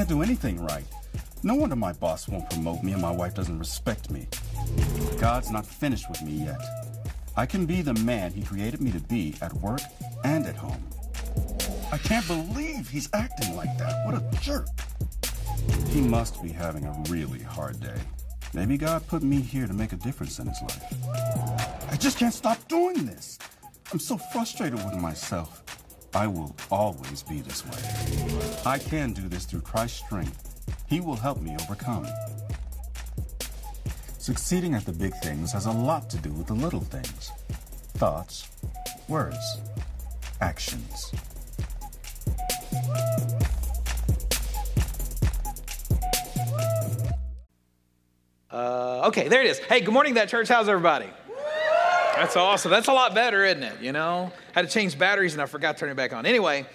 can't do anything right. No wonder my boss won't promote me and my wife doesn't respect me. God's not finished with me yet. I can be the man he created me to be at work and at home. I can't believe he's acting like that. What a jerk. He must be having a really hard day. Maybe God put me here to make a difference in his life. I just can't stop doing this. I'm so frustrated with myself. I will always be this way. I can do this through Christ's strength. He will help me overcome. Succeeding at the big things has a lot to do with the little things thoughts, words, actions. Uh, okay, there it is. Hey, good morning, that church. How's everybody? That's awesome. That's a lot better, isn't it? You know, had to change batteries and I forgot to turn it back on. Anyway,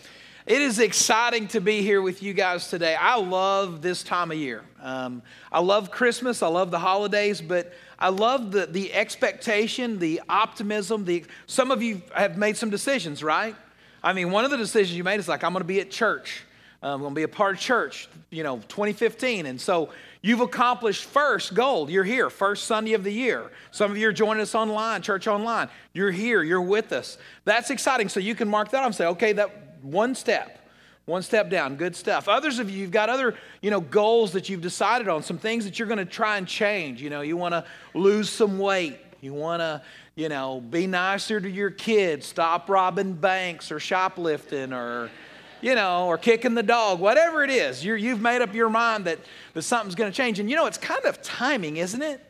it is exciting to be here with you guys today. I love this time of year. Um, I love Christmas. I love the holidays, but I love the, the expectation, the optimism. The, some of you have made some decisions, right? I mean, one of the decisions you made is like, I'm going to be at church. I'm going to be a part of church, you know, 2015. And so you've accomplished first goal. You're here, first Sunday of the year. Some of you are joining us online, church online. You're here, you're with us. That's exciting. So you can mark that off and say, okay, that one step. One step down, good stuff. Others of you, you've got other, you know, goals that you've decided on, some things that you're going to try and change. You know, you want to lose some weight. You want to, you know, be nicer to your kids, stop robbing banks or shoplifting or, you know, or kicking the dog, whatever it is. you have made up your mind that, that something's going to change. And you know, it's kind of timing, isn't it?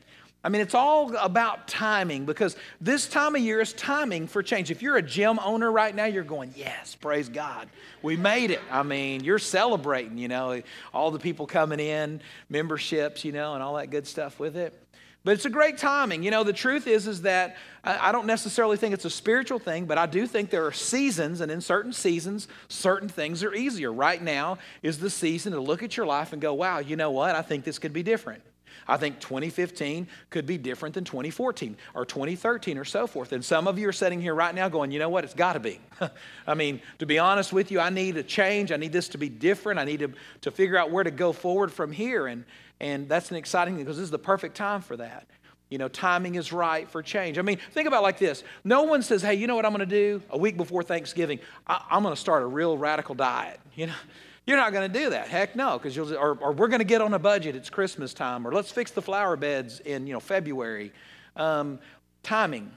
I mean, it's all about timing because this time of year is timing for change. If you're a gym owner right now, you're going, Yes, praise God. We made it. I mean, you're celebrating, you know, all the people coming in, memberships, you know, and all that good stuff with it. But it's a great timing. You know, the truth is, is that I don't necessarily think it's a spiritual thing, but I do think there are seasons, and in certain seasons, certain things are easier. Right now is the season to look at your life and go, wow, you know what? I think this could be different. I think 2015 could be different than 2014 or 2013 or so forth. And some of you are sitting here right now going, you know what? It's got to be. I mean, to be honest with you, I need a change. I need this to be different. I need to, to figure out where to go forward from here. And, and that's an exciting thing because this is the perfect time for that. You know, timing is right for change. I mean, think about like this. No one says, hey, you know what I'm going to do a week before Thanksgiving? I, am going to start a real radical diet. You know, you're not going to do that. Heck no, because you'll, or, or we're going to get on a budget. It's Christmas time, or let's fix the flower beds in, you know, February. Um, timing.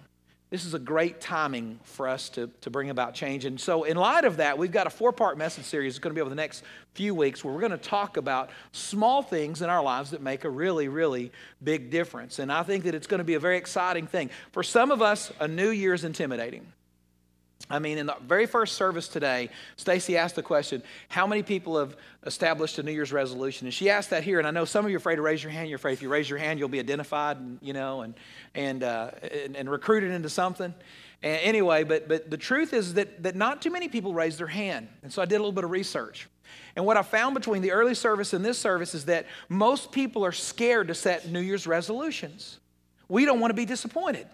This is a great timing for us to, to bring about change. And so, in light of that, we've got a four part message series that's going to be over the next few weeks where we're going to talk about small things in our lives that make a really, really big difference. And I think that it's going to be a very exciting thing. For some of us, a new year is intimidating. I mean, in the very first service today, Stacy asked the question, How many people have established a New Year's resolution? And she asked that here, and I know some of you are afraid to raise your hand. You're afraid if you raise your hand, you'll be identified, and, you know, and, and, uh, and, and recruited into something. And anyway, but, but the truth is that, that not too many people raise their hand. And so I did a little bit of research. And what I found between the early service and this service is that most people are scared to set New Year's resolutions. We don't want to be disappointed.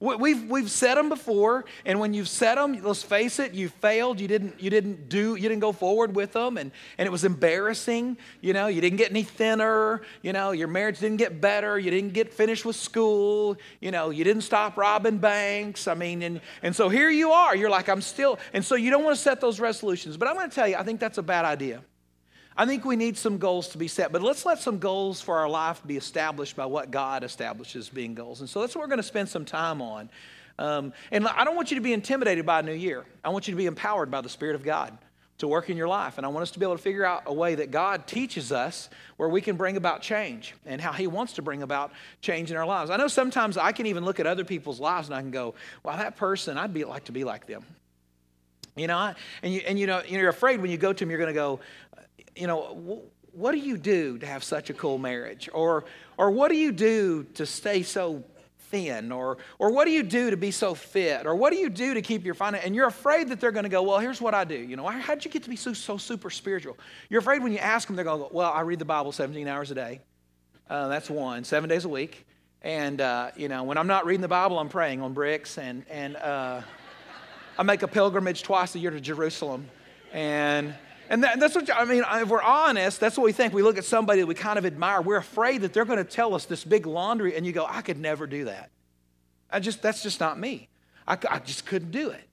We've, we've said them before, and when you've said them, let's face it, you failed. You didn't, you didn't do, you didn't go forward with them, and, and it was embarrassing. You know, you didn't get any thinner. You know, your marriage didn't get better. You didn't get finished with school. You know, you didn't stop robbing banks. I mean, and, and so here you are. You're like, I'm still, and so you don't want to set those resolutions. But I'm going to tell you, I think that's a bad idea. I think we need some goals to be set, but let's let some goals for our life be established by what God establishes being goals. And so that's what we're going to spend some time on. Um, and I don't want you to be intimidated by a new year. I want you to be empowered by the Spirit of God to work in your life. And I want us to be able to figure out a way that God teaches us where we can bring about change and how He wants to bring about change in our lives. I know sometimes I can even look at other people's lives and I can go, well, that person, I'd be like to be like them. You know, and you, and you know, you're afraid when you go to them, you're going to go, you know, what do you do to have such a cool marriage? Or, or what do you do to stay so thin? Or, or what do you do to be so fit? Or what do you do to keep your finance? And you're afraid that they're going to go, well, here's what I do. You know, how'd you get to be so, so super spiritual? You're afraid when you ask them, they're going to go, well, I read the Bible 17 hours a day. Uh, that's one, seven days a week. And, uh, you know, when I'm not reading the Bible, I'm praying on bricks. And, and uh, I make a pilgrimage twice a year to Jerusalem. And And that, that's what, I mean, if we're honest, that's what we think. We look at somebody that we kind of admire. We're afraid that they're going to tell us this big laundry, and you go, I could never do that. I just, that's just not me. I, I just couldn't do it.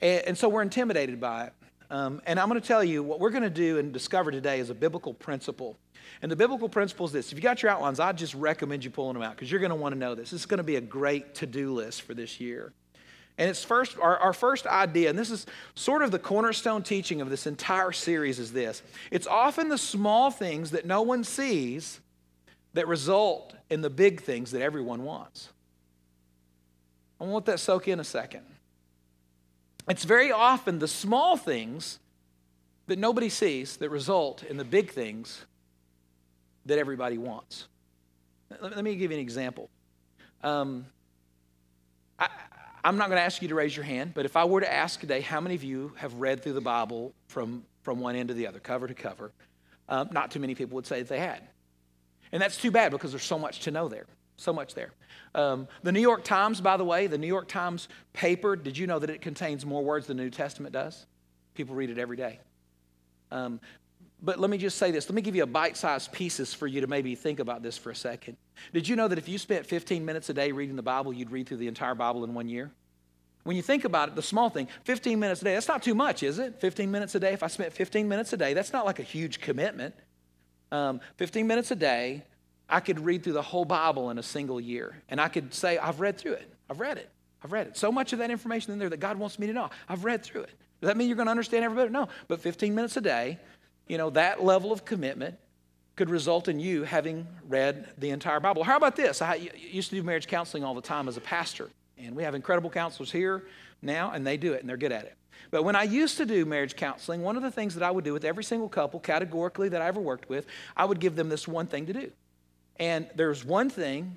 And, and so we're intimidated by it. Um, and I'm going to tell you what we're going to do and discover today is a biblical principle. And the biblical principle is this if you got your outlines, I just recommend you pulling them out because you're going to want to know this. This is going to be a great to do list for this year. And it's first, our, our first idea, and this is sort of the cornerstone teaching of this entire series, is this it's often the small things that no one sees that result in the big things that everyone wants. I want that soak in a second. It's very often the small things that nobody sees that result in the big things that everybody wants. Let me give you an example. Um, I, I'm not going to ask you to raise your hand, but if I were to ask today, how many of you have read through the Bible from, from one end to the other, cover to cover? Um, not too many people would say that they had. And that's too bad because there's so much to know there. So much there. Um, the New York Times, by the way, the New York Times paper, did you know that it contains more words than the New Testament does? People read it every day. Um, but let me just say this. Let me give you a bite sized pieces for you to maybe think about this for a second. Did you know that if you spent 15 minutes a day reading the Bible, you'd read through the entire Bible in one year? When you think about it, the small thing, 15 minutes a day, that's not too much, is it? 15 minutes a day, if I spent 15 minutes a day, that's not like a huge commitment. Um, 15 minutes a day, I could read through the whole Bible in a single year. And I could say, I've read through it. I've read it. I've read it. So much of that information in there that God wants me to know. I've read through it. Does that mean you're going to understand every bit? No. But 15 minutes a day, you know, that level of commitment could result in you having read the entire Bible. How about this? I used to do marriage counseling all the time as a pastor, and we have incredible counselors here now, and they do it, and they're good at it. But when I used to do marriage counseling, one of the things that I would do with every single couple, categorically, that I ever worked with, I would give them this one thing to do. And there's one thing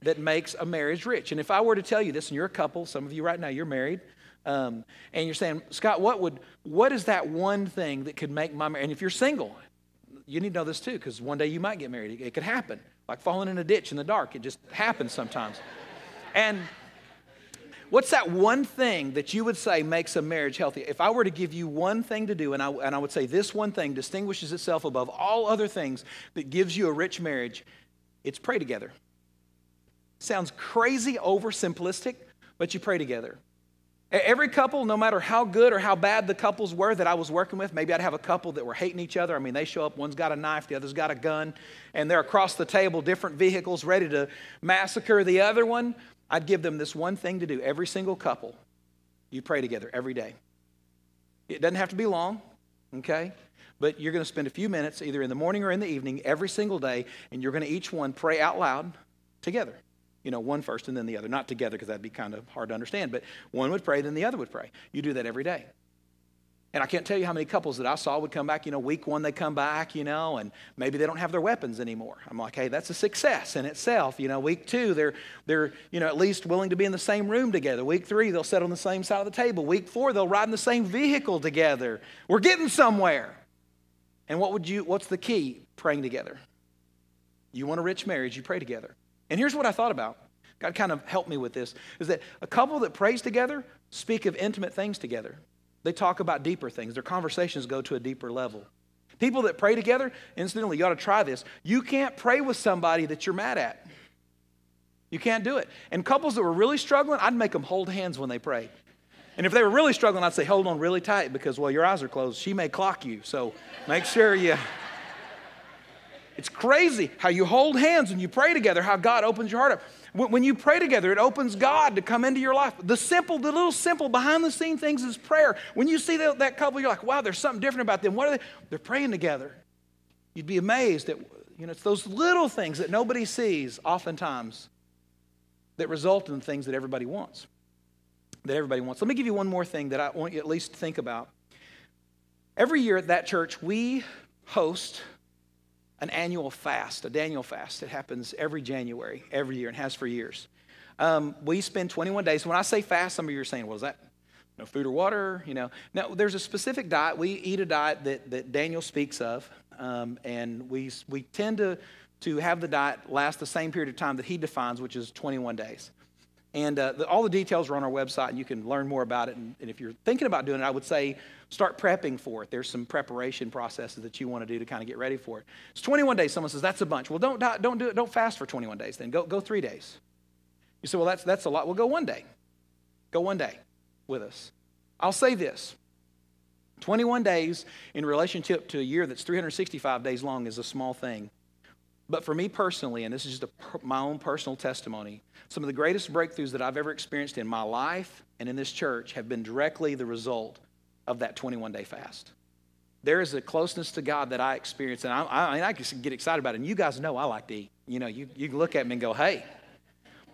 that makes a marriage rich. And if I were to tell you this, and you're a couple, some of you right now, you're married, um, and you're saying, Scott, what would, what is that one thing that could make my marriage? And if you're single, you need to know this too, because one day you might get married. It, it could happen, like falling in a ditch in the dark. It just happens sometimes. and what's that one thing that you would say makes a marriage healthy? If I were to give you one thing to do, and I, and I would say this one thing distinguishes itself above all other things that gives you a rich marriage, it's pray together. Sounds crazy, oversimplistic, but you pray together. Every couple, no matter how good or how bad the couples were that I was working with, maybe I'd have a couple that were hating each other. I mean, they show up, one's got a knife, the other's got a gun, and they're across the table, different vehicles, ready to massacre the other one. I'd give them this one thing to do. Every single couple, you pray together every day. It doesn't have to be long, okay? But you're going to spend a few minutes, either in the morning or in the evening, every single day, and you're going to each one pray out loud together you know, one first and then the other. Not together because that'd be kind of hard to understand, but one would pray, then the other would pray. You do that every day. And I can't tell you how many couples that I saw would come back, you know, week one they come back, you know, and maybe they don't have their weapons anymore. I'm like, hey, that's a success in itself. You know, week two, they're, they're, you know, at least willing to be in the same room together. Week three, they'll sit on the same side of the table. Week four, they'll ride in the same vehicle together. We're getting somewhere. And what would you, what's the key? Praying together. You want a rich marriage, you pray together. And here's what I thought about. God kind of helped me with this is that a couple that prays together speak of intimate things together. They talk about deeper things. Their conversations go to a deeper level. People that pray together, incidentally, you ought to try this. You can't pray with somebody that you're mad at. You can't do it. And couples that were really struggling, I'd make them hold hands when they pray. And if they were really struggling, I'd say, hold on really tight because, well, your eyes are closed. She may clock you. So make sure you it's crazy how you hold hands and you pray together, how God opens your heart up. When you pray together, it opens God to come into your life. The simple, the little simple behind the scene things is prayer. When you see that, that couple, you're like, wow, there's something different about them. What are they? They're praying together. You'd be amazed at, you know, it's those little things that nobody sees oftentimes that result in things that everybody wants. That everybody wants. Let me give you one more thing that I want you at least to think about. Every year at that church, we host an annual fast, a Daniel fast. It happens every January, every year, and has for years. Um, we spend 21 days. When I say fast, some of you are saying, well, is that no food or water? You know, no, there's a specific diet. We eat a diet that, that Daniel speaks of, um, and we, we tend to, to have the diet last the same period of time that he defines, which is 21 days. And uh, the, all the details are on our website, and you can learn more about it. And, and, if you're thinking about doing it, I would say start prepping for it. There's some preparation processes that you want to do to kind of get ready for it. It's 21 days. Someone says that's a bunch. Well, don't don't do it. Don't fast for 21 days. Then go go three days. You say, well, that's that's a lot. Well, go one day. Go one day with us. I'll say this. 21 days in relationship to a year that's 365 days long is a small thing. But for me personally, and this is just a, my own personal testimony, some of the greatest breakthroughs that I've ever experienced in my life and in this church have been directly the result of that 21 day fast. There is a closeness to God that I experience, and I, I, mean, I can get excited about it. And you guys know I like to eat. You know, you, you look at me and go, hey,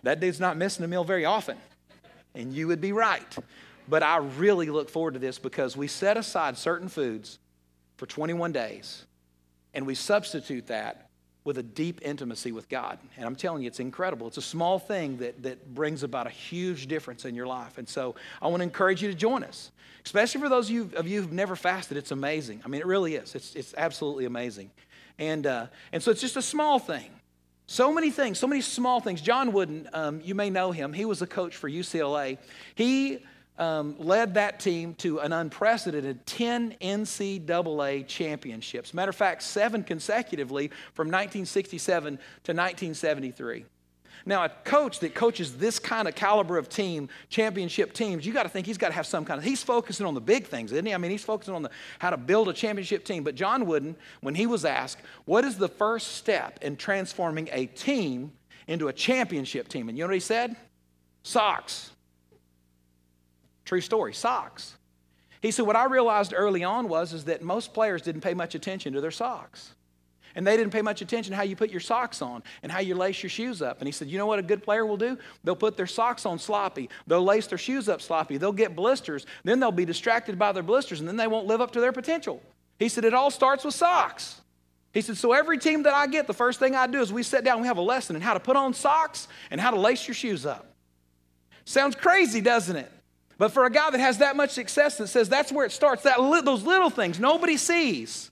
that dude's not missing a meal very often. And you would be right. But I really look forward to this because we set aside certain foods for 21 days and we substitute that with a deep intimacy with God. And I'm telling you, it's incredible. It's a small thing that, that brings about a huge difference in your life. And so I want to encourage you to join us, especially for those of you, of you who've never fasted. It's amazing. I mean, it really is. It's, it's absolutely amazing. And, uh, and so it's just a small thing. So many things, so many small things. John Wooden, um, you may know him. He was a coach for UCLA. He um, led that team to an unprecedented 10 NCAA championships. Matter of fact, seven consecutively from 1967 to 1973. Now, a coach that coaches this kind of caliber of team, championship teams, you got to think he's got to have some kind of. He's focusing on the big things, isn't he? I mean, he's focusing on the, how to build a championship team. But John Wooden, when he was asked, what is the first step in transforming a team into a championship team? And you know what he said? Socks. True story, socks. He said, What I realized early on was is that most players didn't pay much attention to their socks. And they didn't pay much attention to how you put your socks on and how you lace your shoes up. And he said, You know what a good player will do? They'll put their socks on sloppy. They'll lace their shoes up sloppy. They'll get blisters. Then they'll be distracted by their blisters and then they won't live up to their potential. He said, It all starts with socks. He said, So every team that I get, the first thing I do is we sit down, we have a lesson in how to put on socks and how to lace your shoes up. Sounds crazy, doesn't it? But for a guy that has that much success that says that's where it starts, that li- those little things nobody sees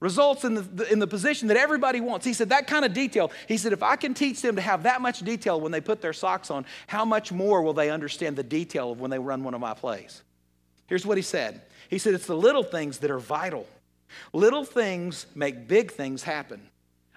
results in the, the, in the position that everybody wants. He said that kind of detail. He said if I can teach them to have that much detail when they put their socks on, how much more will they understand the detail of when they run one of my plays? Here's what he said. He said it's the little things that are vital. Little things make big things happen.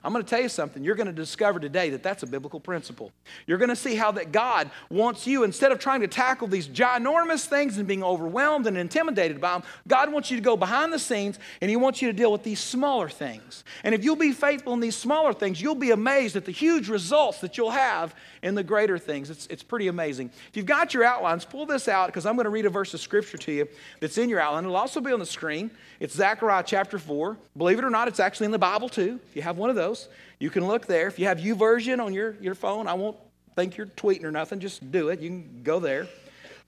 I'm going to tell you something. You're going to discover today that that's a biblical principle. You're going to see how that God wants you, instead of trying to tackle these ginormous things and being overwhelmed and intimidated by them, God wants you to go behind the scenes and He wants you to deal with these smaller things. And if you'll be faithful in these smaller things, you'll be amazed at the huge results that you'll have in the greater things. It's, it's pretty amazing. If you've got your outlines, pull this out because I'm going to read a verse of scripture to you that's in your outline. It'll also be on the screen. It's Zechariah chapter 4. Believe it or not, it's actually in the Bible too, if you have one of those. You can look there. If you have YouVersion on your, your phone, I won't think you're tweeting or nothing. Just do it. You can go there.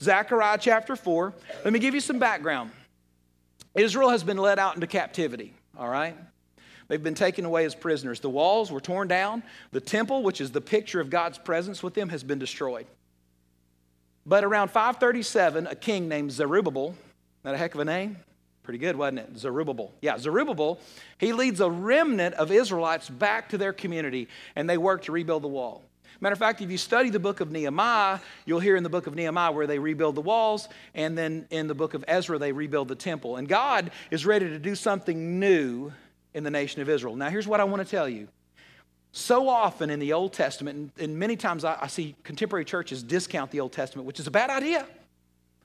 Zechariah chapter 4. Let me give you some background. Israel has been led out into captivity, all right? They've been taken away as prisoners. The walls were torn down. The temple, which is the picture of God's presence with them, has been destroyed. But around 537, a king named Zerubbabel, that a heck of a name? Pretty good, wasn't it? Zerubbabel. Yeah, Zerubbabel, he leads a remnant of Israelites back to their community and they work to rebuild the wall. Matter of fact, if you study the book of Nehemiah, you'll hear in the book of Nehemiah where they rebuild the walls, and then in the book of Ezra, they rebuild the temple. And God is ready to do something new in the nation of Israel. Now, here's what I want to tell you. So often in the Old Testament, and, many times I see contemporary churches discount the Old Testament, which is a bad idea.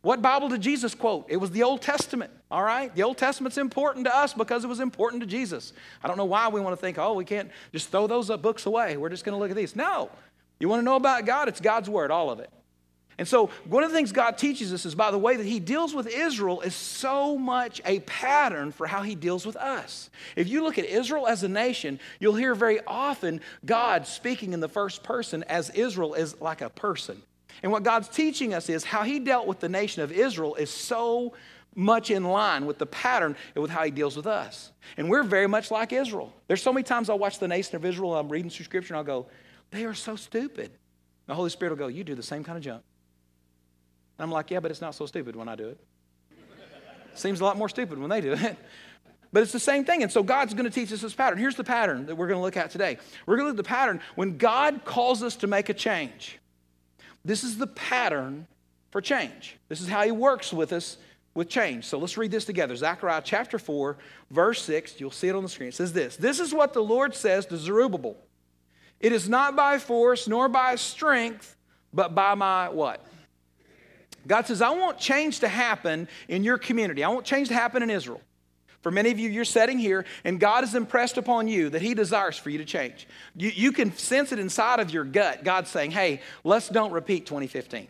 What Bible did Jesus quote? It was the Old Testament, all right? The Old Testament's important to us because it was important to Jesus. I don't know why we want to think, oh, we can't just throw those books away. We're just going to look at these. No. You want to know about God? It's God's Word, all of it. And so, one of the things God teaches us is by the way that He deals with Israel is so much a pattern for how He deals with us. If you look at Israel as a nation, you'll hear very often God speaking in the first person as Israel is like a person. And what God's teaching us is how He dealt with the nation of Israel is so much in line with the pattern and with how He deals with us. And we're very much like Israel. There's so many times I'll watch the nation of Israel, I'm reading through Scripture, and I'll go, they are so stupid. The Holy Spirit will go, You do the same kind of junk. And I'm like, Yeah, but it's not so stupid when I do it. Seems a lot more stupid when they do it. But it's the same thing. And so God's going to teach us this pattern. Here's the pattern that we're going to look at today. We're going to look at the pattern when God calls us to make a change. This is the pattern for change. This is how he works with us with change. So let's read this together. Zechariah chapter 4, verse 6. You'll see it on the screen. It says this This is what the Lord says to Zerubbabel It is not by force nor by strength, but by my what? God says, I want change to happen in your community. I want change to happen in Israel. For many of you, you're sitting here and God has impressed upon you that He desires for you to change. You, you can sense it inside of your gut. God's saying, hey, let's don't repeat 2015.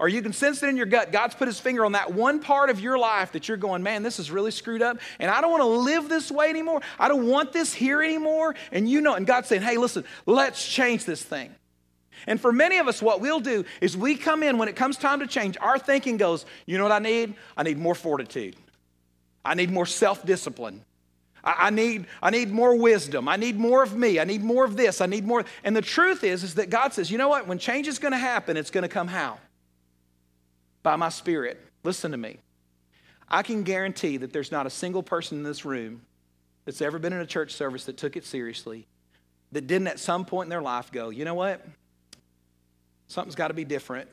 Or you can sense it in your gut. God's put his finger on that one part of your life that you're going, man, this is really screwed up, and I don't want to live this way anymore. I don't want this here anymore. And you know, and God's saying, hey, listen, let's change this thing. And for many of us, what we'll do is we come in when it comes time to change, our thinking goes, you know what I need? I need more fortitude. I need more self discipline. I, need, I need more wisdom. I need more of me. I need more of this. I need more. And the truth is, is that God says, you know what? When change is going to happen, it's going to come how? By my spirit. Listen to me. I can guarantee that there's not a single person in this room that's ever been in a church service that took it seriously, that didn't at some point in their life go, you know what? Something's got to be different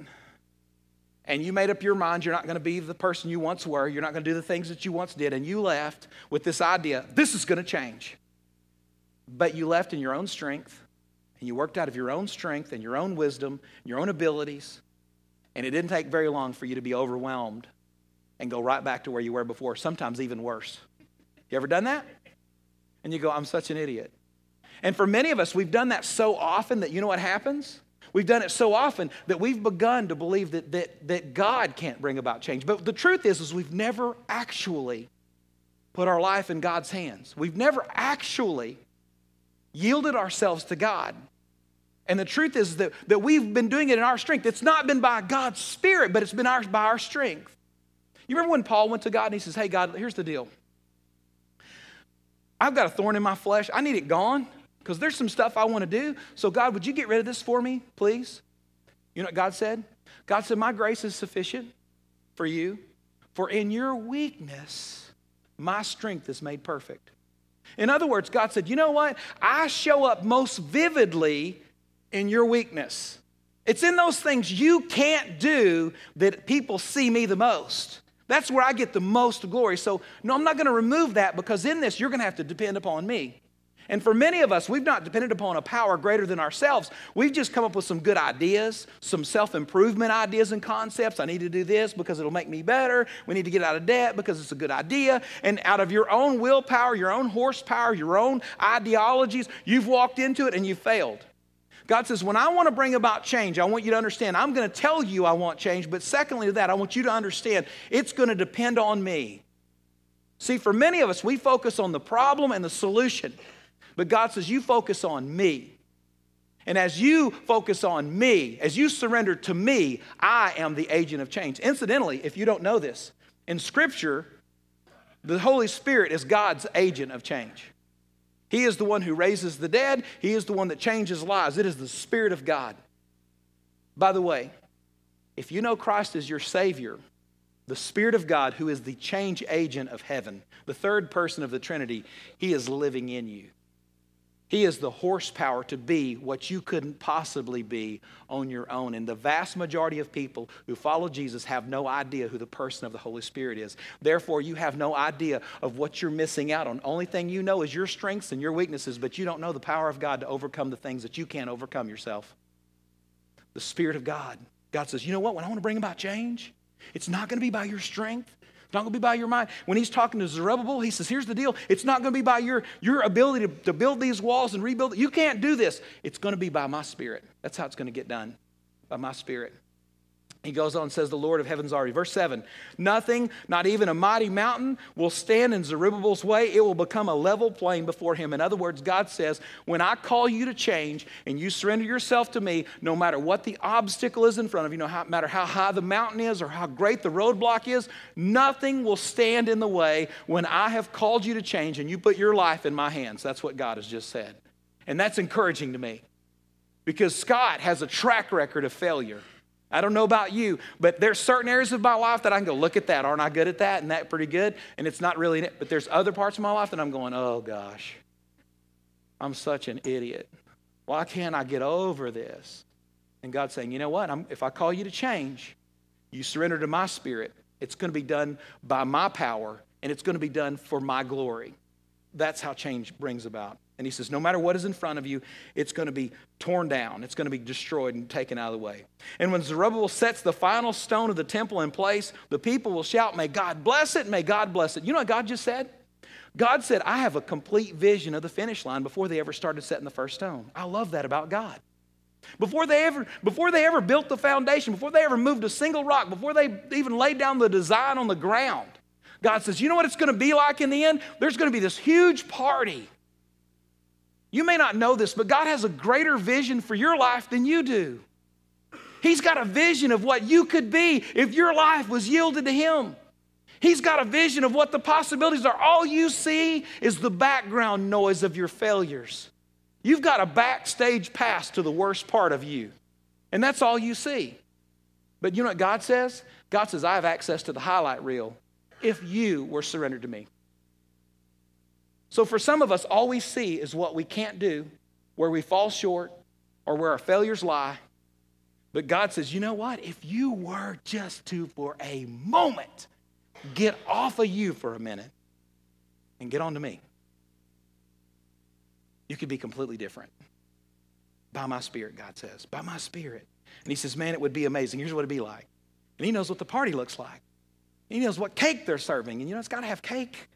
and you made up your mind you're not going to be the person you once were, you're not going to do the things that you once did, and you left with this idea this is going to change. But you left in your own strength, and you worked out of your own strength and your own wisdom, your own abilities, and it didn't take very long for you to be overwhelmed and go right back to where you were before, sometimes even worse. You ever done that? And you go, I'm such an idiot. And for many of us, we've done that so often that you know what happens? We've done it so often that we've begun to believe that, that, that God can't bring about change. But the truth is, is we've never actually put our life in God's hands. We've never actually yielded ourselves to God. And the truth is that, that we've been doing it in our strength. It's not been by God's Spirit, but it's been ours by our strength. You remember when Paul went to God and he says, Hey, God, here's the deal. I've got a thorn in my flesh. I need it gone because there's some stuff I want to do. So, God, would you get rid of this for me, please? You know what God said? God said, My grace is sufficient for you, for in your weakness, my strength is made perfect. In other words, God said, You know what? I show up most vividly in your weakness. It's in those things you can't do that people see me the most. That's where I get the most glory. So, no, I'm not going to remove that because in this, you're going to have to depend upon me. And for many of us, we've not depended upon a power greater than ourselves. We've just come up with some good ideas, some self improvement ideas and concepts. I need to do this because it'll make me better. We need to get out of debt because it's a good idea. And out of your own willpower, your own horsepower, your own ideologies, you've walked into it and you failed. God says, when I want to bring about change, I want you to understand, I'm going to tell you I want change, but secondly to that, I want you to understand it's going to depend on me. See, for many of us, we focus on the problem and the solution. But God says, You focus on me. And as you focus on me, as you surrender to me, I am the agent of change. Incidentally, if you don't know this, in Scripture, the Holy Spirit is God's agent of change. He is the one who raises the dead, He is the one that changes lives. It is the Spirit of God. By the way, if you know Christ as your Savior, the Spirit of God, who is the change agent of heaven, the third person of the Trinity, He is living in you. He is the horsepower to be what you couldn't possibly be on your own. And the vast majority of people who follow Jesus have no idea who the person of the Holy Spirit is. Therefore, you have no idea of what you're missing out on. Only thing you know is your strengths and your weaknesses, but you don't know the power of God to overcome the things that you can't overcome yourself. The Spirit of God. God says, you know what? When I want to bring about change, it's not going to be by your strength not going to be by your mind. When he's talking to Zerubbabel, he says, Here's the deal. It's not going to be by your, your ability to, to build these walls and rebuild. You can't do this. It's going to be by my spirit. That's how it's going to get done, by my spirit. He goes on and says, The Lord of heaven's army. Verse 7 Nothing, not even a mighty mountain, will stand in Zerubbabel's way. It will become a level plain before him. In other words, God says, When I call you to change and you surrender yourself to me, no matter what the obstacle is in front of you, no matter how high the mountain is or how great the roadblock is, nothing will stand in the way when I have called you to change and you put your life in my hands. That's what God has just said. And that's encouraging to me because Scott has a track record of failure. I don't know about you, but there's certain areas of my life that I can go, look at that. Aren't I good at that? And that pretty good. And it's not really it. But there's other parts of my life that I'm going, oh gosh, I'm such an idiot. Why can't I get over this? And God's saying, you know what? I'm, if I call you to change, you surrender to my spirit, it's going to be done by my power and it's going to be done for my glory. That's how change brings about. And he says, no matter what is in front of you, it's going to be torn down. It's going to be destroyed and taken out of the way. And when Zerubbabel sets the final stone of the temple in place, the people will shout, May God bless it, may God bless it. You know what God just said? God said, I have a complete vision of the finish line before they ever started setting the first stone. I love that about God. Before they ever, before they ever built the foundation, before they ever moved a single rock, before they even laid down the design on the ground, God says, You know what it's going to be like in the end? There's going to be this huge party. You may not know this, but God has a greater vision for your life than you do. He's got a vision of what you could be if your life was yielded to Him. He's got a vision of what the possibilities are. All you see is the background noise of your failures. You've got a backstage pass to the worst part of you, and that's all you see. But you know what God says? God says, I have access to the highlight reel if you were surrendered to me. So for some of us, all we see is what we can't do, where we fall short, or where our failures lie. But God says, you know what? If you were just to, for a moment, get off of you for a minute and get on to me, you could be completely different. By my spirit, God says, by my spirit. And he says, man, it would be amazing. Here's what it'd be like. And he knows what the party looks like. He knows what cake they're serving. And you know, it's got to have cake.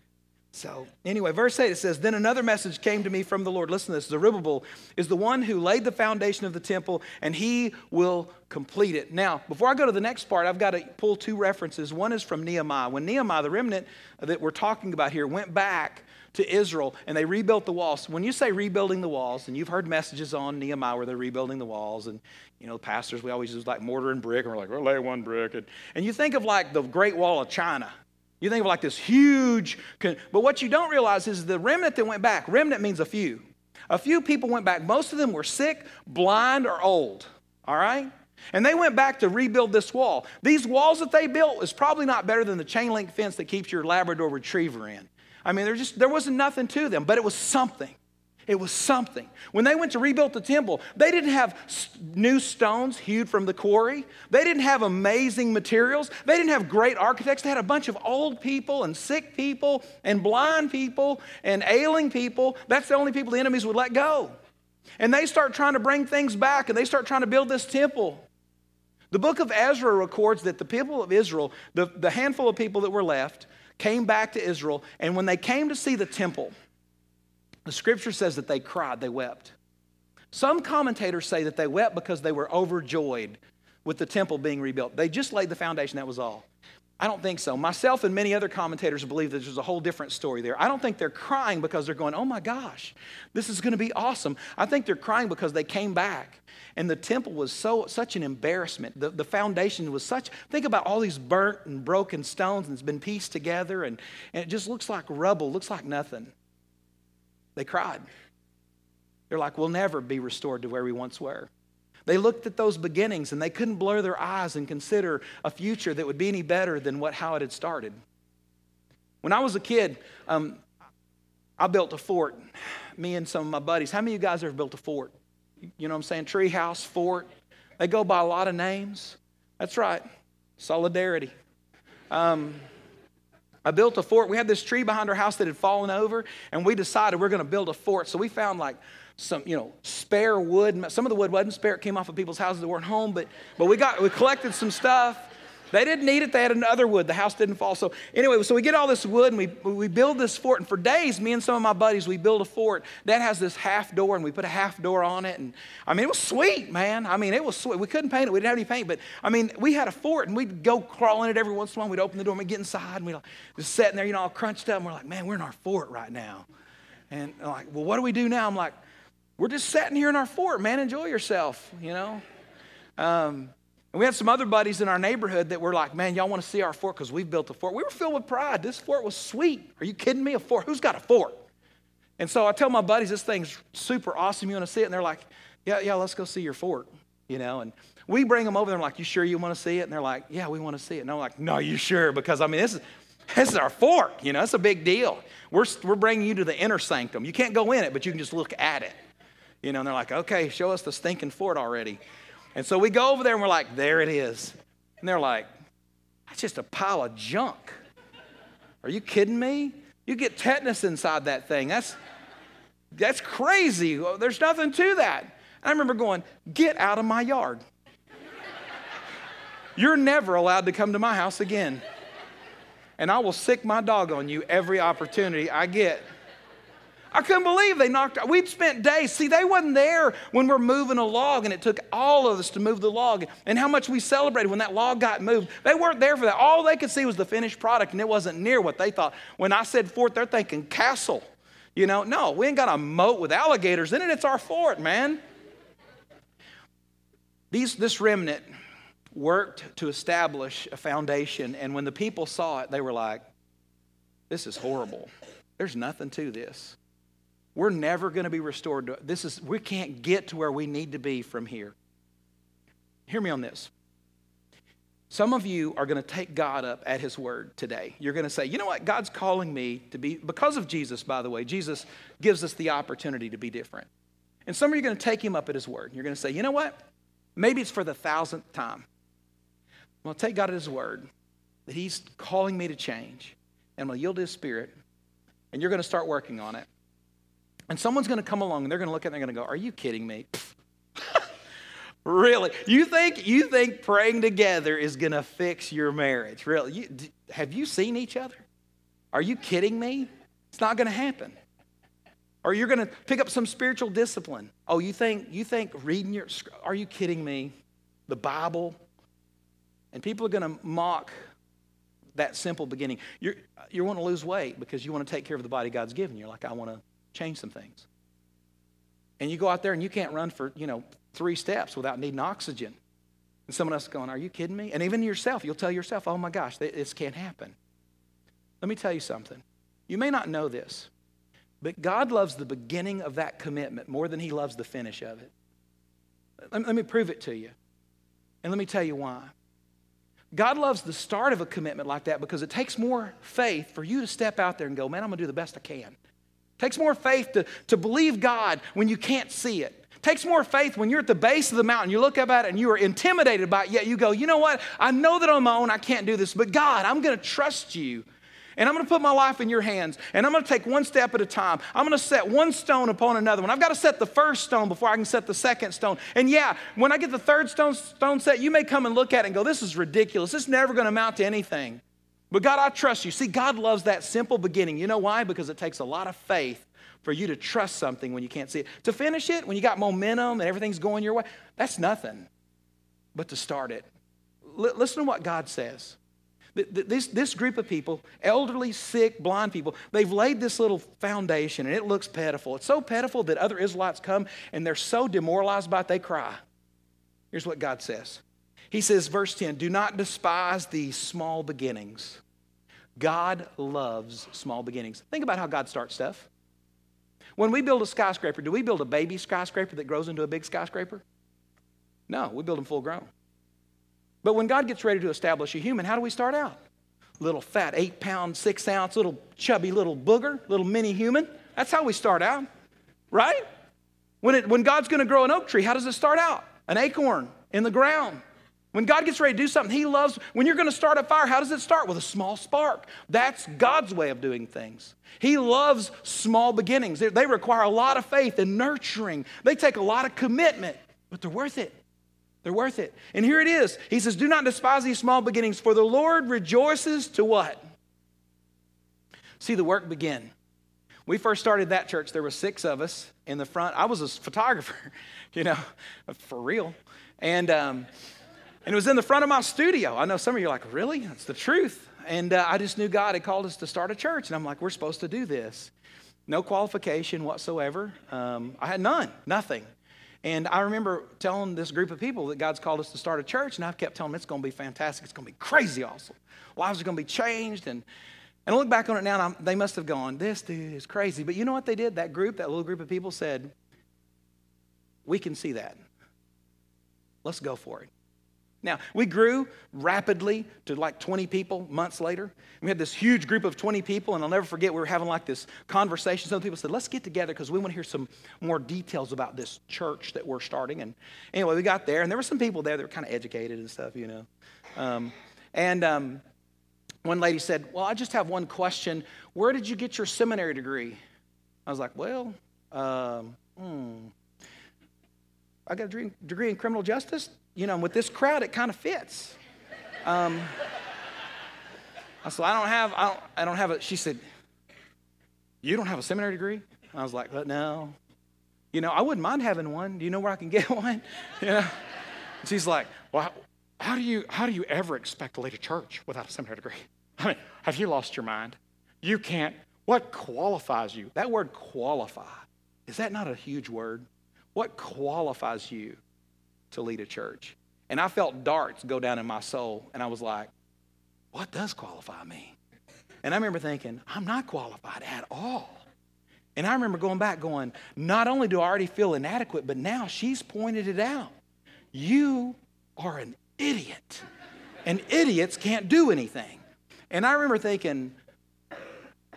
So, anyway, verse 8 it says, Then another message came to me from the Lord. Listen to this Zerubbabel is the one who laid the foundation of the temple, and he will complete it. Now, before I go to the next part, I've got to pull two references. One is from Nehemiah. When Nehemiah, the remnant that we're talking about here, went back to Israel and they rebuilt the walls. When you say rebuilding the walls, and you've heard messages on Nehemiah where they're rebuilding the walls, and you know, pastors, we always use like mortar and brick, and we're like, we'll lay one brick. And, and you think of like the Great Wall of China. You think of like this huge, but what you don't realize is the remnant that went back, remnant means a few. A few people went back. Most of them were sick, blind, or old. All right? And they went back to rebuild this wall. These walls that they built is probably not better than the chain link fence that keeps your Labrador retriever in. I mean, there just there wasn't nothing to them, but it was something. It was something. When they went to rebuild the temple, they didn't have new stones hewed from the quarry. They didn't have amazing materials. They didn't have great architects. They had a bunch of old people and sick people and blind people and ailing people. That's the only people the enemies would let go. And they start trying to bring things back and they start trying to build this temple. The book of Ezra records that the people of Israel, the, the handful of people that were left, came back to Israel. And when they came to see the temple, the scripture says that they cried, they wept. Some commentators say that they wept because they were overjoyed with the temple being rebuilt. They just laid the foundation, that was all. I don't think so. Myself and many other commentators believe that there's a whole different story there. I don't think they're crying because they're going, oh my gosh, this is going to be awesome. I think they're crying because they came back and the temple was so such an embarrassment. The, the foundation was such, think about all these burnt and broken stones and it's been pieced together and, and it just looks like rubble, looks like nothing. They cried. They're like, we'll never be restored to where we once were. They looked at those beginnings and they couldn't blur their eyes and consider a future that would be any better than what, how it had started. When I was a kid, um, I built a fort. Me and some of my buddies. How many of you guys ever built a fort? You know what I'm saying? Tree house, fort. They go by a lot of names. That's right. Solidarity. Um, I built a fort. We had this tree behind our house that had fallen over, and we decided we're going to build a fort. So we found like some, you know, spare wood. Some of the wood wasn't spare. It came off of people's houses that weren't home, but, but we got, we collected some stuff. They didn't need it. They had another wood. The house didn't fall. So anyway, so we get all this wood and we, we build this fort. And for days, me and some of my buddies, we build a fort. Dad has this half door and we put a half door on it. And I mean, it was sweet, man. I mean, it was sweet. We couldn't paint it. We didn't have any paint. But I mean, we had a fort and we'd go crawl in it every once in a while. We'd open the door and we'd get inside and we'd like, just sitting there, you know, all crunched up. And we're like, man, we're in our fort right now. And I'm like, well, what do we do now? I'm like, we're just sitting here in our fort, man. Enjoy yourself, you know. Um, and we had some other buddies in our neighborhood that were like, man, y'all want to see our fort because we've built a fort. We were filled with pride. This fort was sweet. Are you kidding me? A fort? Who's got a fort? And so I tell my buddies, this thing's super awesome. You want to see it? And they're like, yeah, yeah, let's go see your fort, you know. And we bring them over there. I'm like, you sure you want to see it? And they're like, yeah, we want to see it. And I'm like, no, you sure? Because I mean, this is this is our fort. You know, it's a big deal. We're we're bringing you to the inner sanctum. You can't go in it, but you can just look at it. You know, and they're like, okay, show us the stinking fort already. And so we go over there and we're like, there it is. And they're like, that's just a pile of junk. Are you kidding me? You get tetanus inside that thing. That's, that's crazy. There's nothing to that. I remember going, get out of my yard. You're never allowed to come to my house again. And I will sic my dog on you every opportunity I get. I couldn't believe they knocked. Out. We'd spent days. See, they wasn't there when we're moving a log, and it took all of us to move the log. And how much we celebrated when that log got moved. They weren't there for that. All they could see was the finished product, and it wasn't near what they thought. When I said fort, they're thinking castle. You know, no, we ain't got a moat with alligators in it. It's our fort, man. These, this remnant worked to establish a foundation, and when the people saw it, they were like, "This is horrible. There's nothing to this." We're never going to be restored to this is we can't get to where we need to be from here. Hear me on this. Some of you are going to take God up at his word today. You're going to say, "You know what? God's calling me to be because of Jesus, by the way. Jesus gives us the opportunity to be different." And some of you are going to take him up at his word. You're going to say, "You know what? Maybe it's for the thousandth time. I'm going to take God at his word that he's calling me to change. And I'm going to yield to his spirit. And you're going to start working on it. And someone's going to come along and they're going to look at it and they're going to go, Are you kidding me? really? You think, you think praying together is going to fix your marriage? Really? You, have you seen each other? Are you kidding me? It's not going to happen. Or you're going to pick up some spiritual discipline. Oh, you think you think reading your Are you kidding me? The Bible. And people are going to mock that simple beginning. You're, you want to lose weight because you want to take care of the body God's given you. Like, I want to change some things. And you go out there and you can't run for, you know, three steps without needing oxygen. And someone else going, Are you kidding me? And even yourself, you'll tell yourself, Oh my gosh, this can't happen. Let me tell you something. You may not know this, but God loves the beginning of that commitment more than he loves the finish of it. Let, let me prove it to you. And let me tell you why. God loves the start of a commitment like that because it takes more faith for you to step out there and go, man, I'm going to do the best I can. Takes more faith to, to believe God when you can't see it. Takes more faith when you're at the base of the mountain, you look up at it and you are intimidated by it, yet you go, you know what? I know that on my own I can't do this, but God, I'm going to trust you and I'm going to put my life in your hands. And I'm going to take one step at a time. I'm going to set one stone upon another one. I've got to set the first stone before I can set the second stone. And yeah, when I get the third stone, stone set, you may come and look at it and go, this is ridiculous. This is never going to amount to anything. But God, I trust you. See, God loves that simple beginning. You know why? Because it takes a lot of faith for you to trust something when you can't see it. To finish it, when you got momentum and everything's going your way, that's nothing. But to start it, L- listen to what God says. This, this group of people, elderly, sick, blind people, they've laid this little foundation and it looks pitiful. It's so pitiful that other Israelites come and they're so demoralized by it, they cry. Here's what God says He says, verse 10 Do not despise these small beginnings. God loves small beginnings. Think about how God starts stuff. When we build a skyscraper, do we build a baby skyscraper that grows into a big skyscraper? No, we build them full grown. But when God gets ready to establish a human, how do we start out? Little fat, eight pound, six ounce, little chubby little booger, little mini human. That's how we start out, right? When, it, when God's going to grow an oak tree, how does it start out? An acorn in the ground. When God gets ready to do something, He loves, when you're going to start a fire, how does it start? With a small spark. That's God's way of doing things. He loves small beginnings. They, they require a lot of faith and nurturing, they take a lot of commitment, but they're worth it. They're worth it. And here it is. He says, Do not despise these small beginnings, for the Lord rejoices to what? See the work begin. We first started that church, there were six of us in the front. I was a photographer, you know, for real. And, um, and it was in the front of my studio. I know some of you are like, really? That's the truth. And uh, I just knew God had called us to start a church. And I'm like, we're supposed to do this. No qualification whatsoever. Um, I had none, nothing. And I remember telling this group of people that God's called us to start a church, and I've kept telling them it's going to be fantastic. It's going to be crazy awesome. Lives are going to be changed. And, and I look back on it now, and I'm, they must have gone, this dude is crazy. But you know what they did? That group, that little group of people said, we can see that. Let's go for it. Now, we grew rapidly to like 20 people months later. We had this huge group of 20 people, and I'll never forget, we were having like this conversation. Some people said, Let's get together because we want to hear some more details about this church that we're starting. And anyway, we got there, and there were some people there that were kind of educated and stuff, you know. Um, and um, one lady said, Well, I just have one question. Where did you get your seminary degree? I was like, Well, um, hmm. I got a degree in criminal justice you know, with this crowd, it kind of fits. Um, I said, I don't have, I don't, I don't have a, she said, you don't have a seminary degree? I was like, no. You know, I wouldn't mind having one. Do you know where I can get one? You know? She's like, well, how do you, how do you ever expect to lead a church without a seminary degree? I mean, have you lost your mind? You can't, what qualifies you? That word qualify, is that not a huge word? What qualifies you to lead a church. And I felt darts go down in my soul, and I was like, what does qualify me? And I remember thinking, I'm not qualified at all. And I remember going back going, not only do I already feel inadequate, but now she's pointed it out. You are an idiot. And idiots can't do anything. And I remember thinking,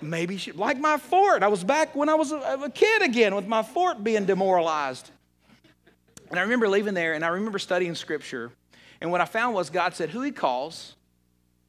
maybe she, like my fort. I was back when I was a, a kid again with my fort being demoralized. And I remember leaving there and I remember studying scripture. And what I found was God said, Who He calls,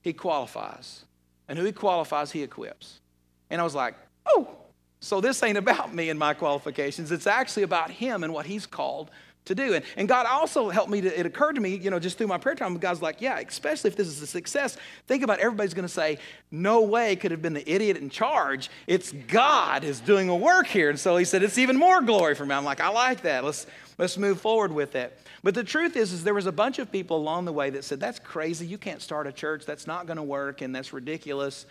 He qualifies. And who He qualifies, He equips. And I was like, Oh, so this ain't about me and my qualifications. It's actually about Him and what He's called to do. And, and God also helped me to, it occurred to me, you know, just through my prayer time, God's like, yeah, especially if this is a success, think about everybody's going to say, no way could have been the idiot in charge. It's God is doing a work here. And so he said, it's even more glory for me. I'm like, I like that. Let's, let's move forward with it. But the truth is, is there was a bunch of people along the way that said, that's crazy. You can't start a church. That's not going to work. And that's ridiculous.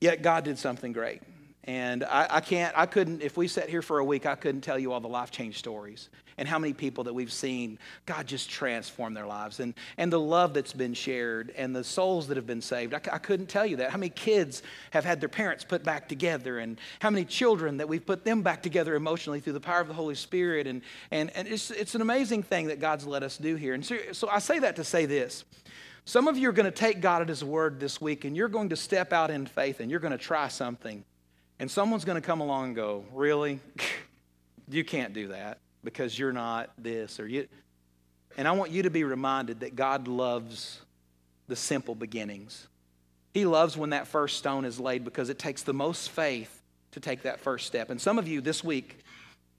Yet God did something great. And I, I, can't, I couldn't, if we sat here for a week, I couldn't tell you all the life change stories and how many people that we've seen God just transform their lives and, and the love that's been shared and the souls that have been saved. I, I couldn't tell you that. How many kids have had their parents put back together and how many children that we've put them back together emotionally through the power of the Holy Spirit. And, and, and it's, it's an amazing thing that God's let us do here. And so, so I say that to say this. Some of you are going to take God at His word this week and you're going to step out in faith and you're going to try something and someone's going to come along and go, Really? you can't do that because you're not this or you. And I want you to be reminded that God loves the simple beginnings. He loves when that first stone is laid because it takes the most faith to take that first step. And some of you this week,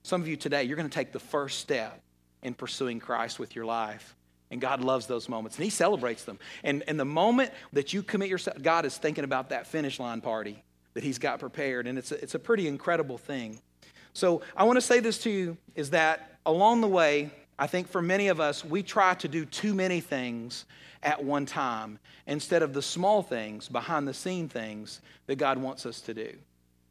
some of you today, you're going to take the first step in pursuing Christ with your life. And God loves those moments and He celebrates them. And, and the moment that you commit yourself, God is thinking about that finish line party that he's got prepared. And it's a, it's a pretty incredible thing. So I want to say this to you is that along the way, I think for many of us, we try to do too many things at one time instead of the small things, behind the scene things that God wants us to do.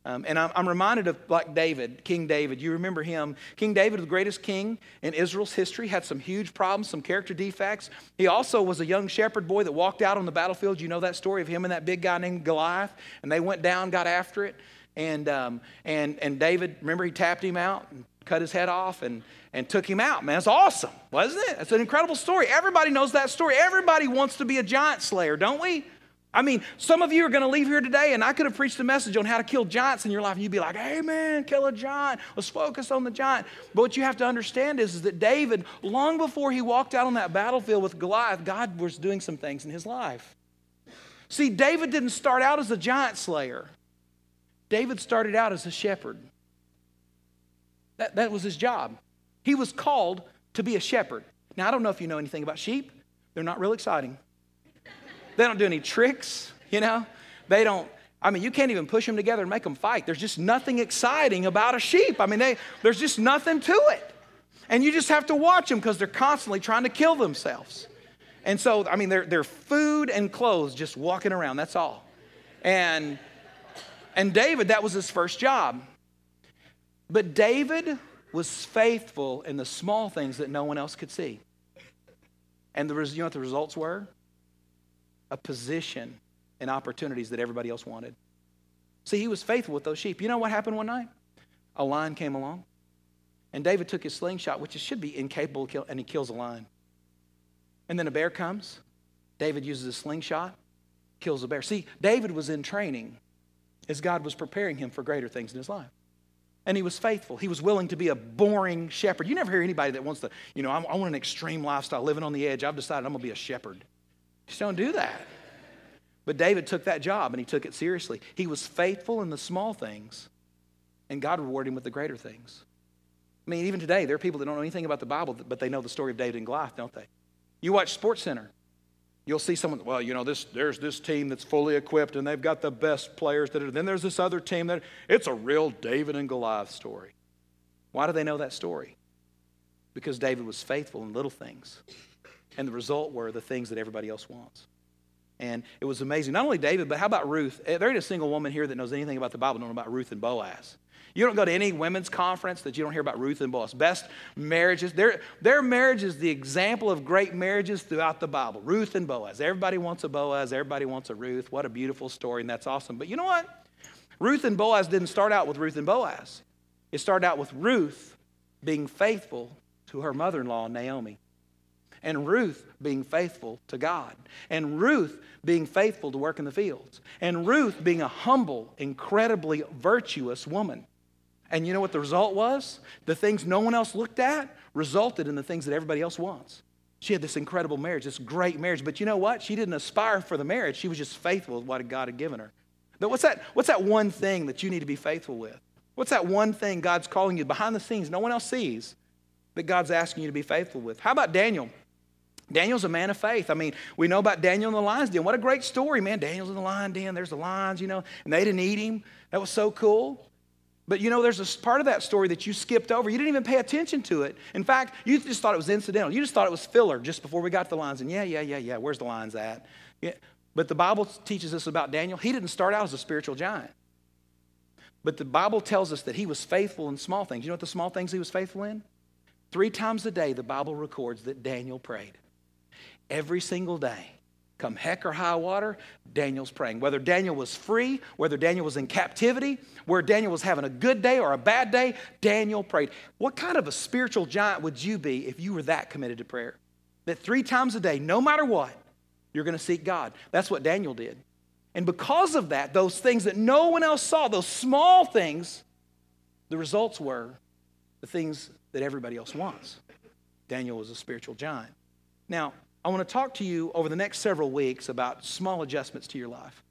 Um, and I'm, I'm, reminded of like David, King David. You remember him. King David, the greatest king in Israel's history, had some huge problems, some character defects. He also was a young shepherd boy that walked out on the battlefield. You know that story of him and that big guy named Goliath? And they went down, got after it. And, um, and, and David, remember, he tapped him out and cut his head off and, and took him out. Man, it's awesome, wasn't it? It's an incredible story. Everybody knows that story. Everybody wants to be a giant slayer, don't we? I mean, some of you are going to leave here today, and I could have preached a message on how to kill giants in your life, and you'd be like, hey, man, kill a giant. Let's focus on the giant. But what you have to understand is, is that David, long before he walked out on that battlefield with Goliath, God was doing some things in his life. See, David didn't start out as a giant slayer, David started out as a shepherd. That, that was his job. He was called to be a shepherd. Now, I don't know if you know anything about sheep, they're not real exciting. They don't do any tricks, you know? They don't, I mean, you can't even push them together and make them fight. There's just nothing exciting about a sheep. I mean, they, there's just nothing to it. And you just have to watch them because they're constantly trying to kill themselves. And so, I mean, they're, they're food and clothes just walking around, that's all. And, and David, that was his first job. But David was faithful in the small things that no one else could see. And the, you know what the results were? A position and opportunities that everybody else wanted. See, he was faithful with those sheep. You know what happened one night? A lion came along, and David took his slingshot, which should be incapable, of kill, and he kills a lion. And then a bear comes. David uses a slingshot, kills a bear. See, David was in training as God was preparing him for greater things in his life. And he was faithful. He was willing to be a boring shepherd. You never hear anybody that wants to, you know, I, want an extreme lifestyle, living on the edge. I've decided I'm going to be a shepherd. Just don't do that. But David took that job and he took it seriously. He was faithful in the small things, and God rewarded him with the greater things. I mean, even today, there are people that don't know anything about the Bible, but they know the story of David and Goliath, don't they? You watch Sports Center, you'll see someone, well, you know, this, there's this team that's fully equipped and they've got the best players. That are, then there's this other team that it's a real David and Goliath story. Why do they know that story? Because David was faithful in little things. And the result were the things that everybody else wants. And it was amazing. Not only David, but how about Ruth? Eh, there ain't a single woman here that knows anything about the Bible, don't about Ruth and Boaz. You don't go to any women's conference that you don't hear about Ruth and Boaz. Best marriages. Their, their marriage is the example of great marriages throughout the Bible. Ruth and Boaz. Everybody wants a Boaz. Everybody wants a Ruth. What a beautiful story, and that's awesome. But you know what? Ruth and Boaz didn't start out with Ruth and Boaz. It started out with Ruth being faithful to her mother in law, Naomi and Ruth being faithful to God, and Ruth being faithful to work in the fields, and Ruth being a humble, incredibly virtuous woman. And you know what the result was? The things no one else looked at resulted in the things that everybody else wants. She had this incredible marriage, this great marriage. But you know what? She didn't aspire for the marriage. She was just faithful with what God had given her. But what's that, what's that one thing that you need to be faithful with? What's that one thing God's calling you behind the scenes, no one else sees, that God's asking you to be faithful with? How about Daniel? Daniel's a man of faith. I mean, we know about Daniel in the lion's den. What a great story, man. Daniel's in the lion den. There's the lions, you know, and they didn't eat him. That was so cool. But you know, there's a part of that story that you skipped over. You didn't even pay attention to it. In fact, you just thought it was incidental. You just thought it was filler just before we got to the lions. And yeah, yeah, yeah, yeah. Where's the lions at? Yeah. But the Bible teaches us about Daniel. He didn't start out as a spiritual giant. But the Bible tells us that he was faithful in small things. You know what the small things he was faithful in? Three times a day, the Bible records that Daniel prayed every single day. Come heck or high water, Daniel's praying. Whether Daniel was free, whether Daniel was in captivity, where Daniel was having a good day or a bad day, Daniel prayed. What kind of a spiritual giant would you be if you were that committed to prayer? That three times a day, no matter what, you're going to seek God. That's what Daniel did. And because of that, those things that no one else saw, those small things, the results were the things that everybody else wants. Daniel was a spiritual giant. Now, I want to talk to you over the next several weeks about small adjustments to your life.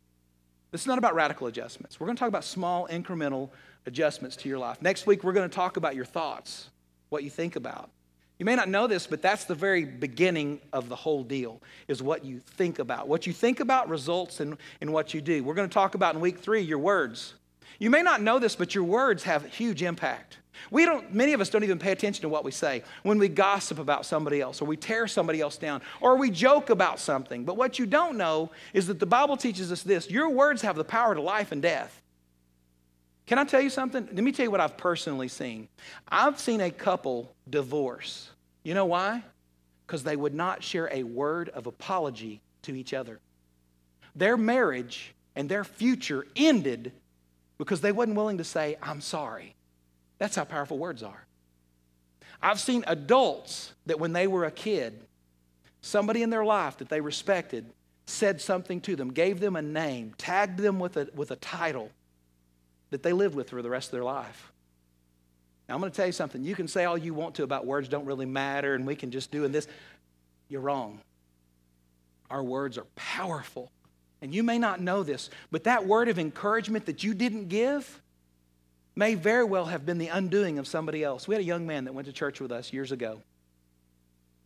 This is not about radical adjustments. We're going to talk about small, incremental adjustments to your life. Next week, we're going to talk about your thoughts, what you think about. You may not know this, but that's the very beginning of the whole deal, is what you think about. What you think about results in, in what you do. We're going to talk about in week three your words. You may not know this, but your words have huge impact. We don't, many of us don't even pay attention to what we say when we gossip about somebody else or we tear somebody else down or we joke about something. But what you don't know is that the Bible teaches us this your words have the power to life and death. Can I tell you something? Let me tell you what I've personally seen. I've seen a couple divorce. You know why? Because they would not share a word of apology to each other. Their marriage and their future ended because they wasn't willing to say, I'm sorry. That's how powerful words are. I've seen adults that when they were a kid, somebody in their life that they respected said something to them, gave them a name, tagged them with a, with a title that they lived with for the rest of their life. Now, I'm going to tell you something. You can say all you want to about words don't really matter and we can just do and this. You're wrong. Our words are powerful. And you may not know this, but that word of encouragement that you didn't give, may very well have been the undoing of somebody else. We had a young man that went to church with us years ago,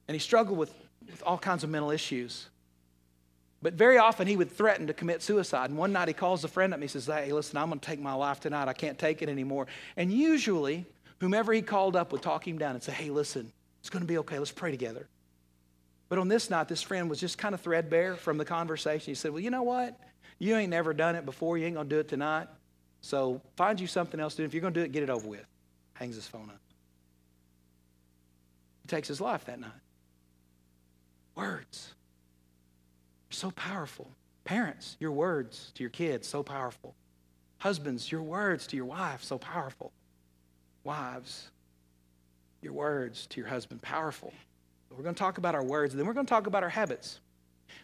and he struggled with, with all kinds of mental issues. But very often he would threaten to commit suicide. And one night he calls a friend up and he says, Hey, listen, I'm going to take my life tonight. I can't take it anymore. And usually, whomever he called up would talk him down and say, Hey, listen, it's going to be okay. Let's pray together. But on this night, this friend was just kind of threadbare from the conversation. He said, Well, you know what? You ain't never done it before. You ain't going to do it tonight. So find you something else to do. If you're going to do it, get it over with. Hangs his phone up. He takes his life that night. Words are so powerful. Parents, your words to your kids, so powerful. Husbands, your words to your wife, so powerful. Wives, your words to your husband, powerful. We're going to talk about our words, and then we're going to talk about our habits.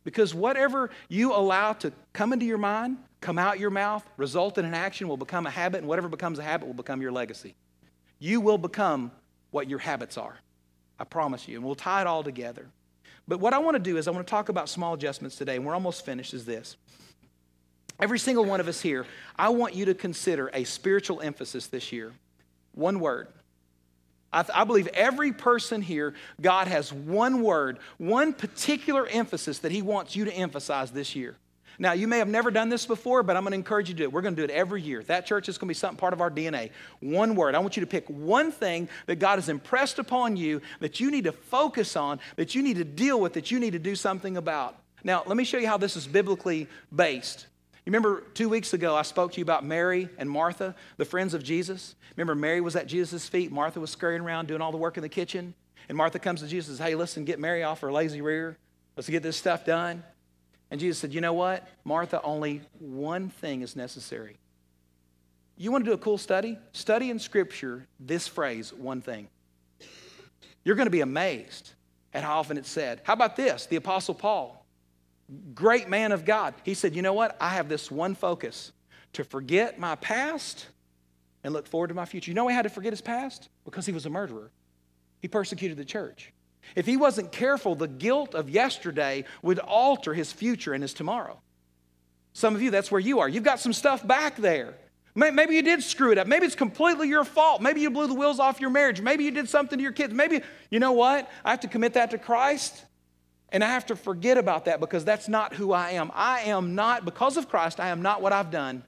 Because whatever you allow to come into your mind, come out your mouth, result in an action will become a habit, and whatever becomes a habit will become your legacy. You will become what your habits are. I promise you. And we'll tie it all together. But what I want to do is I want to talk about small adjustments today, and we're almost finished, is this. Every single one of us here, I want you to consider a spiritual emphasis this year. One word. I, I, believe every person here, God has one word, one particular emphasis that He wants you to emphasize this year. Now, you may have never done this before, but I'm going to encourage you to do it. We're going to do it every year. That church is going to be something part of our DNA. One word. I want you to pick one thing that God has impressed upon you that you need to focus on, that you need to deal with, that you need to do something about. Now, let me show you how this is biblically based. Remember two weeks ago, I spoke to you about Mary and Martha, the friends of Jesus. Remember, Mary was at Jesus' feet. Martha was scurrying around doing all the work in the kitchen. And Martha comes to Jesus and says, Hey, listen, get Mary off her lazy rear. Let's get this stuff done. And Jesus said, You know what? Martha, only one thing is necessary. You want to do a cool study? Study in Scripture this phrase, one thing. You're going to be amazed at how often it's said. How about this? The Apostle Paul great man of God. He said, You know what? I have this one focus to forget my past and look forward to my future. You know he had to forget his past? Because he was a murderer. He persecuted the church. If he wasn't careful, the guilt of yesterday would alter his future and his tomorrow. Some of you, that's where you are. You've got some stuff back there. Maybe you did screw it up. Maybe it's completely your fault. Maybe you blew the wheels off your marriage. Maybe you did something to your kids. Maybe, you know what? I have to commit that to Christ and I have to forget about that because that's not who I am. I am not, because of Christ, I am not what I've done.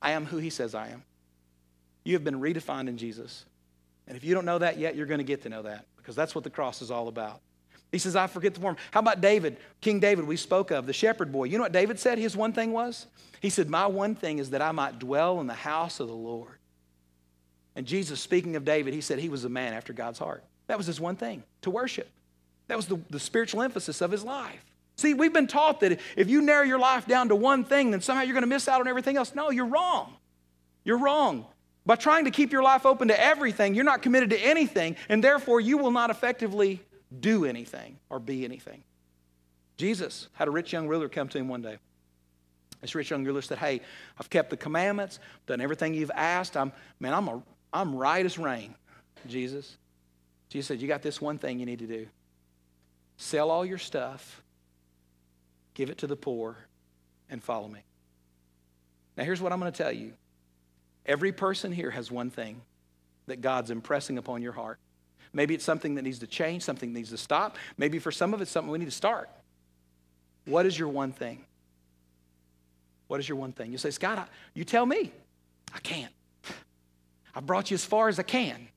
I am who He says I am. You have been redefined in Jesus. And if you don't know that yet, you're going to get to know that because that's what the cross is all about. He says, I forget the form. How about David, King David, we spoke of, the shepherd boy? You know what David said his one thing was? He said, My one thing is that I might dwell in the house of the Lord. And Jesus, speaking of David, he said he was a man after God's heart. That was his one thing, to worship. That was the, the spiritual emphasis of his life. See, we've been taught that if you narrow your life down to one thing, then somehow you're going to miss out on everything else. No, you're wrong. You're wrong. By trying to keep your life open to everything, you're not committed to anything, and therefore you will not effectively do anything or be anything. Jesus had a rich young ruler come to him one day. This rich young ruler said, Hey, I've kept the commandments, done everything you've asked. I'm, man, I'm, a, I'm right as rain, Jesus. Jesus said, You got this one thing you need to do. Sell all your stuff, give it to the poor, and follow me. Now, here's what I'm going to tell you every person here has one thing that God's impressing upon your heart. Maybe it's something that needs to change, something needs to stop. Maybe for some of it's something we need to start. What is your one thing? What is your one thing? You say, Scott, I, you tell me. I can't. I've brought you as far as I can.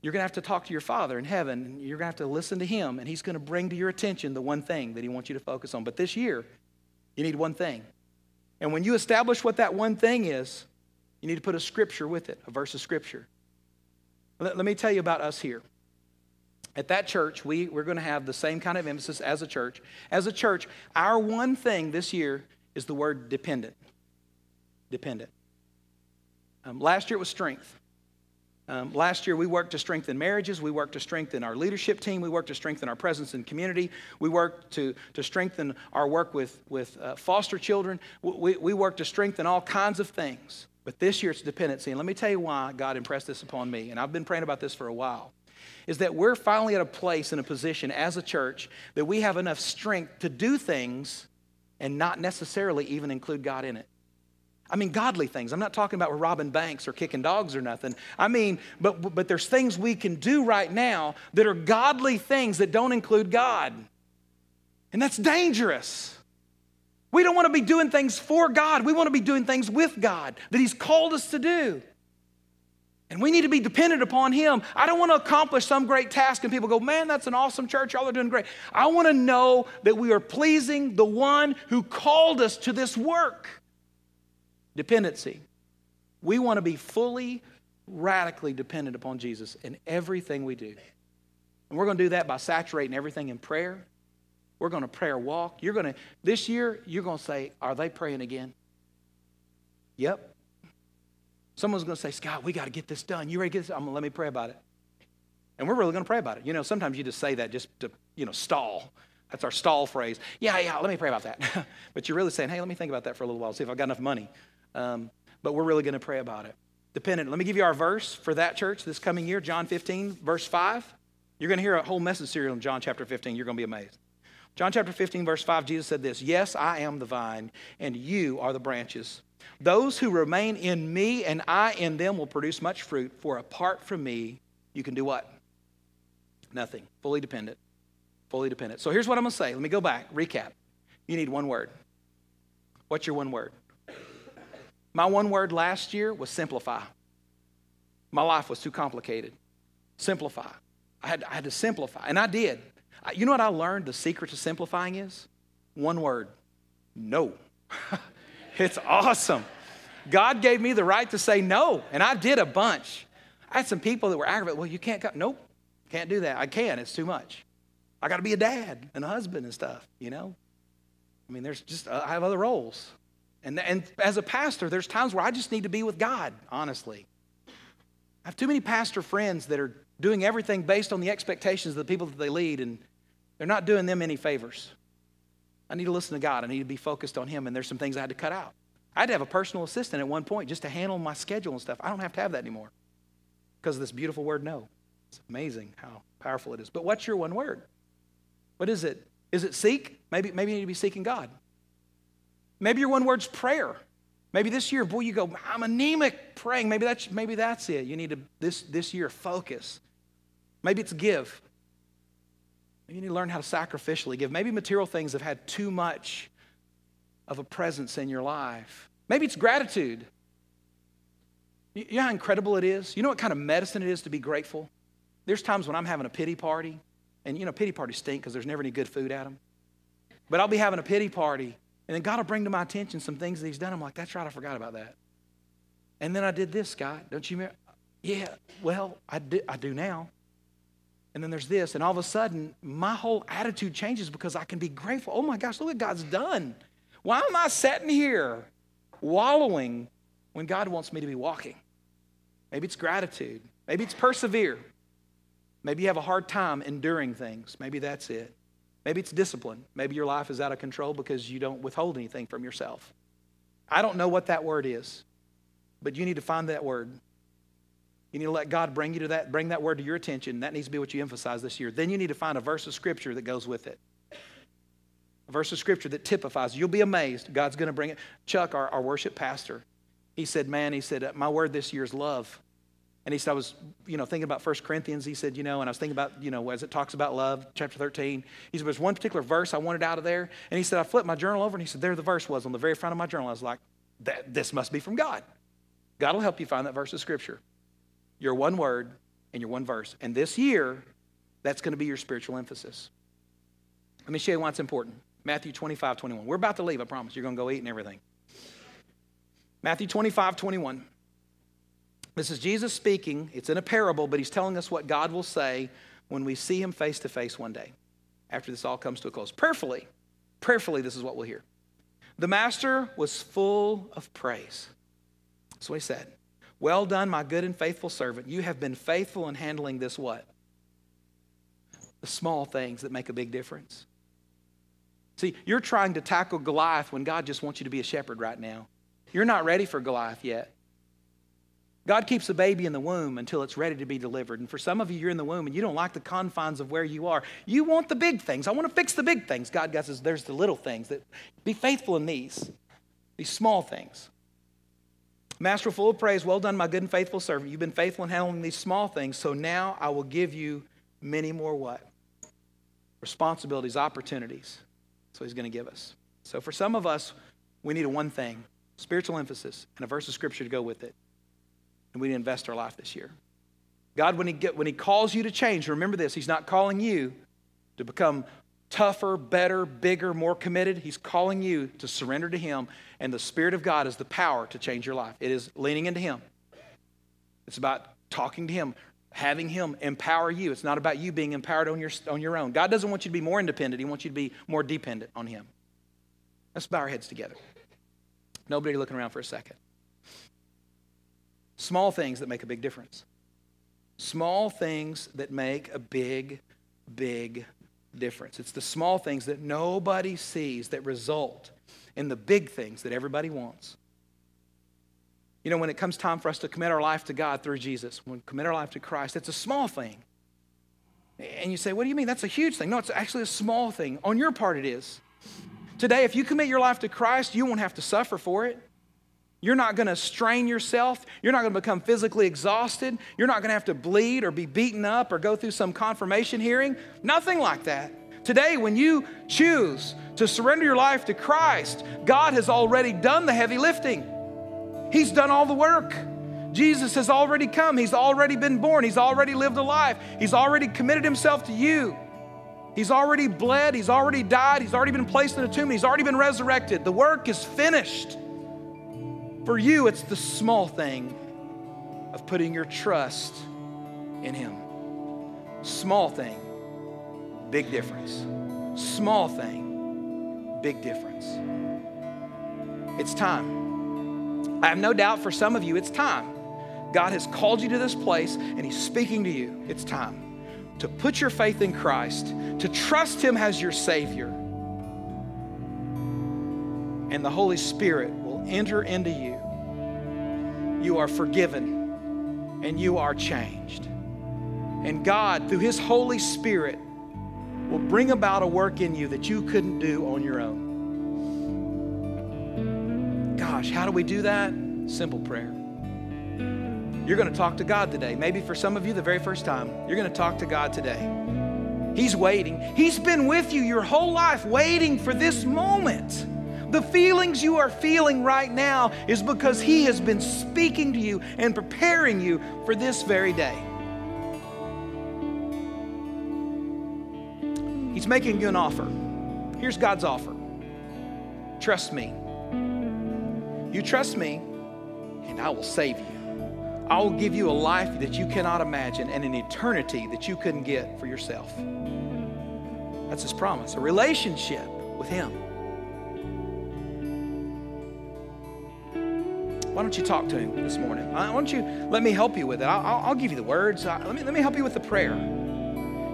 You're going to have to talk to your Father in heaven, and you're going to have to listen to Him, and He's going to bring to your attention the one thing that He wants you to focus on. But this year, you need one thing. And when you establish what that one thing is, you need to put a scripture with it, a verse of scripture. Let, let me tell you about us here. At that church, we, we're going to have the same kind of emphasis as a church. As a church, our one thing this year is the word dependent. Dependent. Um, last year it was strength. Um, last year, we worked to strengthen marriages. We worked to strengthen our leadership team. We worked to strengthen our presence in community. We worked to, to strengthen our work with, with uh, foster children. We, we worked to strengthen all kinds of things. But this year, it's dependency. And let me tell you why God impressed this upon me. And I've been praying about this for a while. Is that we're finally at a place in a position as a church that we have enough strength to do things and not necessarily even include God in it. I mean, godly things. I'm not talking about we're robbing banks or kicking dogs or nothing. I mean, but, but there's things we can do right now that are godly things that don't include God. And that's dangerous. We don't want to be doing things for God. We want to be doing things with God that He's called us to do. And we need to be dependent upon Him. I don't want to accomplish some great task and people go, man, that's an awesome church. Y'all are doing great. I want to know that we are pleasing the one who called us to this work. Dependency. We want to be fully, radically dependent upon Jesus in everything we do. And we're going to do that by saturating everything in prayer. We're going to prayer walk. You're going to, this year, you're going to say, Are they praying again? Yep. Someone's going to say, Scott, we got to get this done. You ready to get this? I'm going to let me pray about it. And we're really going to pray about it. You know, sometimes you just say that just to, you know, stall. That's our stall phrase. Yeah, yeah, let me pray about that. but you're really saying, hey, let me think about that for a little while, see if I've got enough money. Um, but we're really going to pray about it. Dependent. Let me give you our verse for that church this coming year, John 15, verse 5. You're going to hear a whole message series on John chapter 15. You're going to be amazed. John chapter 15, verse 5, Jesus said this Yes, I am the vine, and you are the branches. Those who remain in me and I in them will produce much fruit, for apart from me, you can do what? Nothing. Fully dependent. Fully dependent. So here's what I'm going to say. Let me go back, recap. You need one word. What's your one word? My one word last year was simplify. My life was too complicated. Simplify. I had, I had to simplify, and I did. You know what I learned the secret to simplifying is? One word no. it's awesome. God gave me the right to say no, and I did a bunch. I had some people that were aggravated. Well, you can't. Nope, can't do that. I can. It's too much. I got to be a dad and a husband and stuff, you know? I mean, there's just, uh, I have other roles. And, and as a pastor, there's times where I just need to be with God, honestly. I have too many pastor friends that are doing everything based on the expectations of the people that they lead, and they're not doing them any favors. I need to listen to God. I need to be focused on Him, and there's some things I had to cut out. I had to have a personal assistant at one point just to handle my schedule and stuff. I don't have to have that anymore because of this beautiful word, no. It's amazing how powerful it is. But what's your one word? What is it? Is it seek? Maybe, maybe you need to be seeking God. Maybe your one word's prayer. Maybe this year, boy, you go, I'm anemic praying. Maybe that's, maybe that's it. You need to, this, this year, focus. Maybe it's give. Maybe you need to learn how to sacrificially give. Maybe material things have had too much of a presence in your life. Maybe it's gratitude. You know how incredible it is? You know what kind of medicine it is to be grateful? There's times when I'm having a pity party, and you know, pity parties stink because there's never any good food at them. But I'll be having a pity party, and then God will bring to my attention some things that He's done. I'm like, that's right, I forgot about that. And then I did this, Scott. Don't you remember? Yeah, well, I do, I do now. And then there's this, and all of a sudden, my whole attitude changes because I can be grateful. Oh my gosh, look what God's done. Why am I sitting here wallowing when God wants me to be walking? Maybe it's gratitude. Maybe it's persevere. Maybe you have a hard time enduring things. Maybe that's it. Maybe it's discipline. Maybe your life is out of control because you don't withhold anything from yourself. I don't know what that word is, but you need to find that word. You need to let God bring you to that, bring that word to your attention. That needs to be what you emphasize this year. Then you need to find a verse of scripture that goes with it. A verse of scripture that typifies. You'll be amazed. God's going to bring it. Chuck, our, our worship pastor, he said, Man, he said, my word this year is love. And he said, I was, you know, thinking about 1 Corinthians. He said, you know, and I was thinking about, you know, as it talks about love, chapter 13. He said, there's one particular verse I wanted out of there. And he said, I flipped my journal over and he said, there the verse was on the very front of my journal. I was like, that, this must be from God. God will help you find that verse of scripture. Your one word and your one verse. And this year, that's going to be your spiritual emphasis. Let me show you why it's important. Matthew 25, 21. We're about to leave, I promise. You're going to go eat and everything. Matthew 25, 21. This is Jesus speaking. It's in a parable, but he's telling us what God will say when we see him face to face one day after this all comes to a close. Prayerfully, prayerfully, this is what we'll hear. The master was full of praise. That's what he said. Well done, my good and faithful servant. You have been faithful in handling this what? The small things that make a big difference. See, you're trying to tackle Goliath when God just wants you to be a shepherd right now. You're not ready for Goliath yet. God keeps a baby in the womb until it's ready to be delivered. And for some of you, you're in the womb and you don't like the confines of where you are. You want the big things. I want to fix the big things. God, says, there's the little things. That Be faithful in these, these small things. Master, full of praise, well done, my good and faithful servant. You've been faithful in handling these small things, so now I will give you many more what? Responsibilities, opportunities. So he's going to give us. So for some of us, we need a one thing spiritual emphasis and a verse of scripture to go with it and we invest our life this year. God, when he, get, when he calls you to change, remember this He's not calling you to become tougher, better, bigger, more committed. He's calling you to surrender to Him, and the Spirit of God is the power to change your life. It is leaning into Him, it's about talking to Him, having Him empower you. It's not about you being empowered on your, on your own. God doesn't want you to be more independent, He wants you to be more dependent on Him. Let's bow our heads together. Nobody looking around for a second. Small things that make a big difference. Small things that make a big, big difference. It's the small things that nobody sees that result in the big things that everybody wants. You know, when it comes time for us to commit our life to God through Jesus, when we commit our life to Christ, it's a small thing. And you say, What do you mean? That's a huge thing. No, it's actually a small thing. On your part, it is. Today, if you commit your life to Christ, you won't have to suffer for it. You're not going to strain yourself. You're not going to become physically exhausted. You're not going to have to bleed or be beaten up or go through some confirmation hearing. Nothing like that. Today, when you choose to surrender your life to Christ, God has already done the heavy lifting. He's done all the work. Jesus has already come. He's already been born. He's already lived a life. He's already committed himself to you. He's already bled. He's already died. He's already been placed in a tomb. He's already been resurrected. The work is finished. For you, it's the small thing of putting your trust in Him. Small thing, big difference. Small thing, big difference. It's time. I have no doubt for some of you, it's time. God has called you to this place and He's speaking to you. It's time to put your faith in Christ, to trust Him as your Savior. And the Holy Spirit enter into you you are forgiven and you are changed. And God, through His Holy Spirit, will bring about a work in you that you couldn't do on your own. Gosh, how do we do that? Simple prayer. You're going to talk to God today. Maybe for some of you, the very first time, you're going to talk to God today. He's waiting. He's been with you your whole life, waiting for this moment. The feelings you are feeling right now is because He has been speaking to you and preparing you for this very day. He's making you an offer. Here's God's offer Trust me. You trust me, and I will save you. I will give you a life that you cannot imagine and an eternity that you couldn't get for yourself. That's His promise a relationship with Him. Why don't you talk to him this morning? Uh, why don't you let me help you with it? I'll, I'll give you the words. Uh, let me, let me help you with the prayer.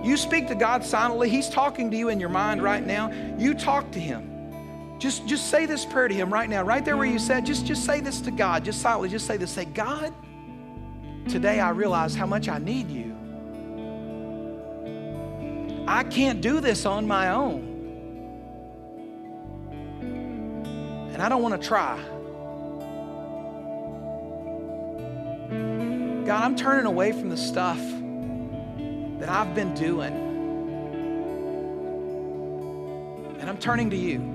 You speak to God silently. He's talking to you in your mind right now. You talk to him. Just, just say this prayer to him right now, right there where you said, just, just say this to God. Just silently, just say this. Say, God, today I realize how much I need you. I can't do this on my own. And I don't want to try. God, I'm turning away from the stuff that I've been doing. And I'm turning to you.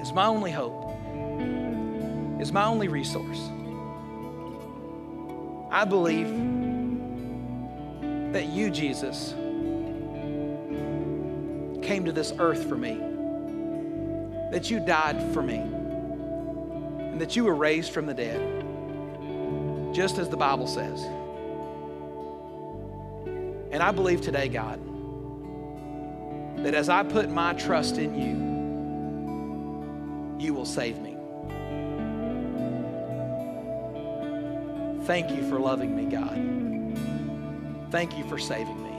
As my only hope, as my only resource. I believe that you, Jesus, came to this earth for me, that you died for me, and that you were raised from the dead just as the Bible says. And I believe today, God, that as I put my trust in you, you will save me. Thank you for loving me, God. Thank you for saving me.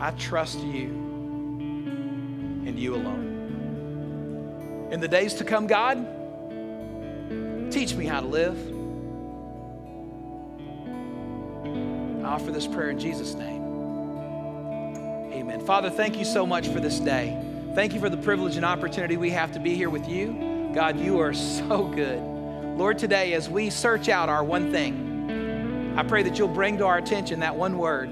I trust you and you alone. In the days to come, God, Teach me how to live. I offer this prayer in Jesus' name. Amen. Father, thank you so much for this day. Thank you for the privilege and opportunity we have to be here with you. God, you are so good. Lord, today as we search out our one thing, I pray that you'll bring to our attention that one word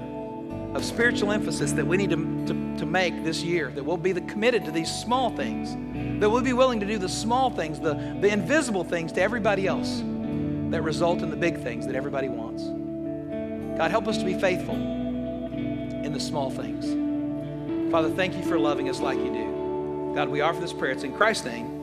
of spiritual emphasis that we need to, to, to make this year, that we'll be the, committed to these small things that we'll be willing to do the small things, the, the invisible things to everybody else that result in the big things that everybody wants. God, help us to be faithful in the small things. Father, thank you for loving us like you do. God, we offer this prayer. It's in Christ's name.